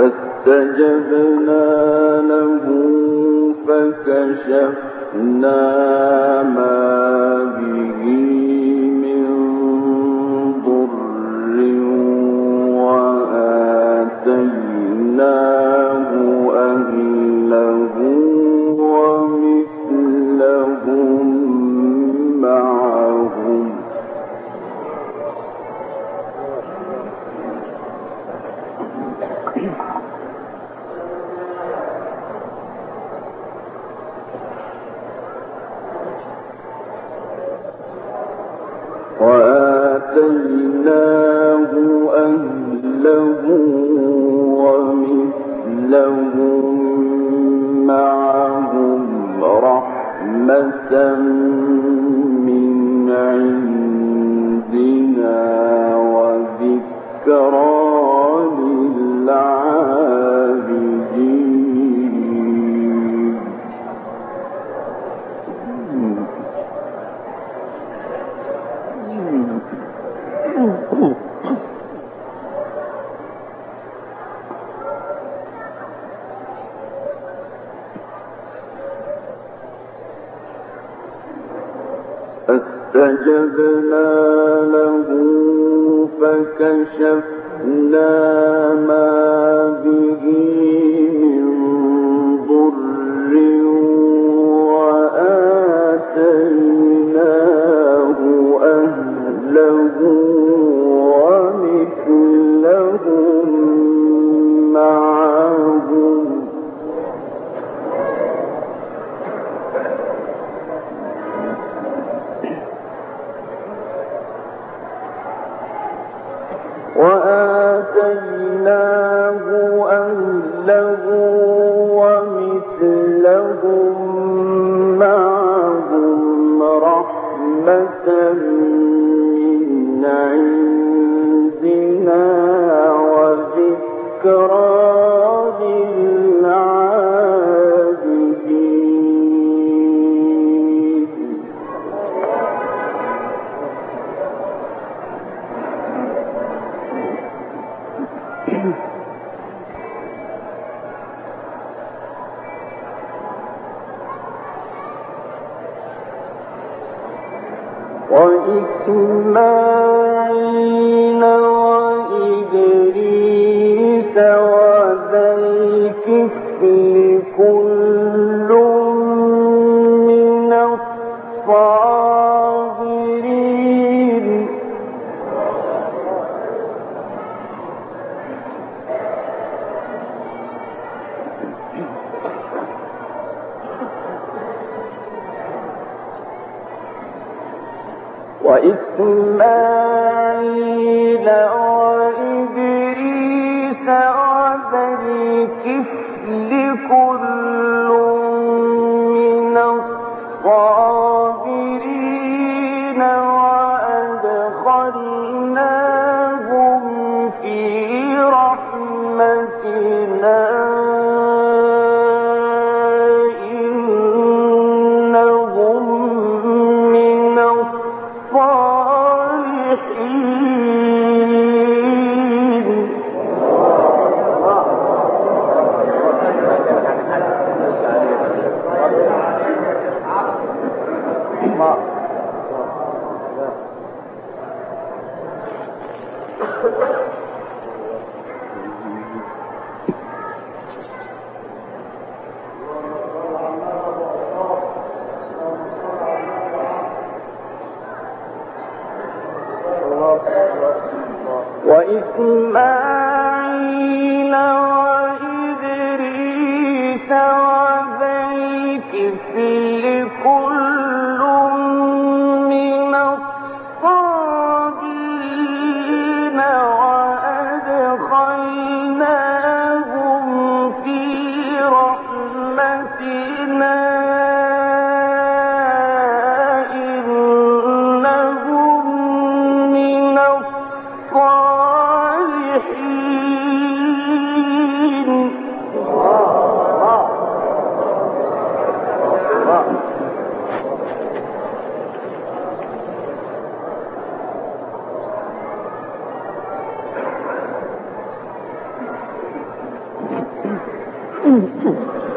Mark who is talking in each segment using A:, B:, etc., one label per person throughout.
A: فاستجبنا له فكشفنا ما به all وآتيناه أهله ومثلهم معهم رحمة وَإِلَى وإسماعيل 嗯哼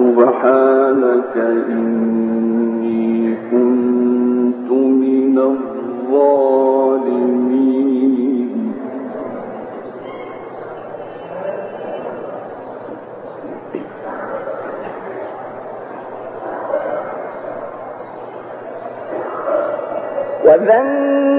A: سبحانك إني
B: وذنون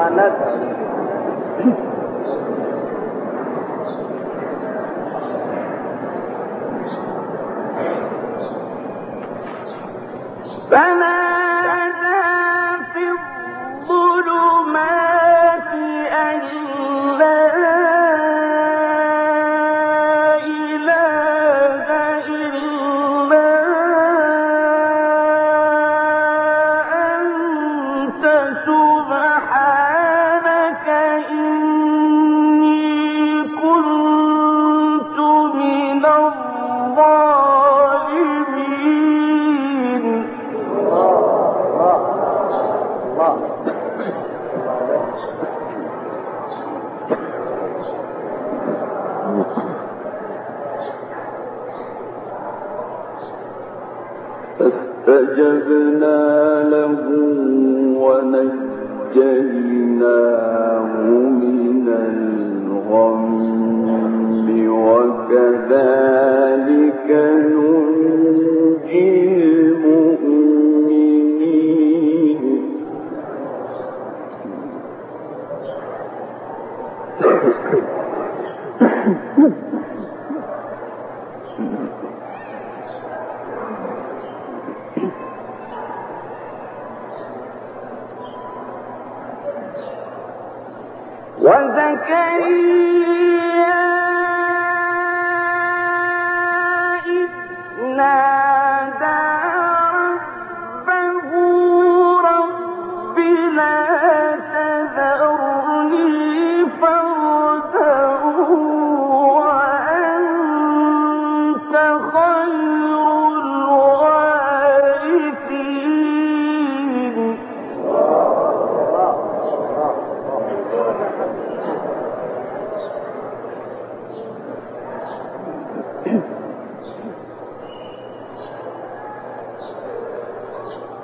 A: बालक وذكري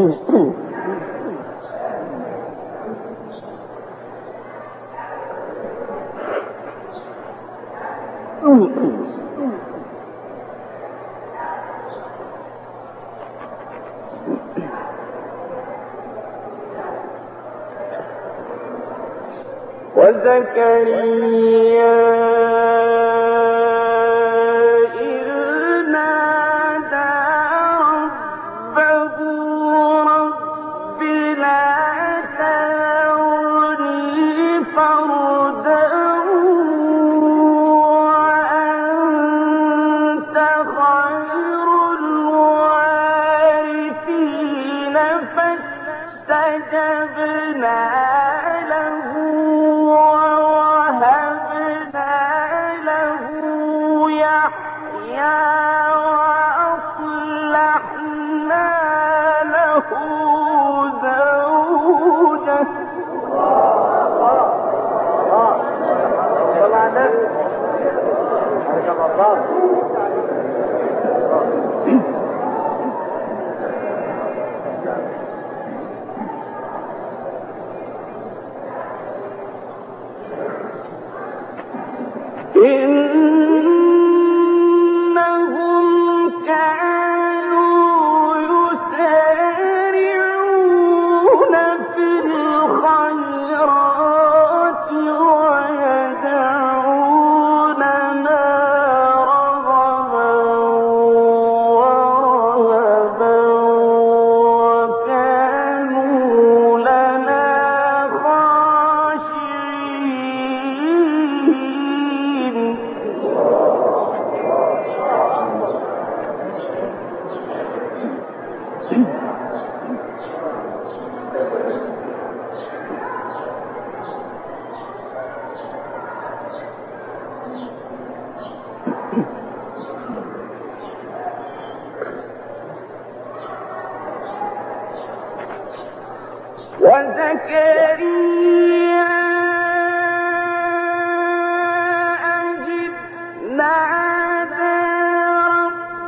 A: ಇಷ್ಟು